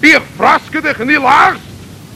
Die fraske de genielaars.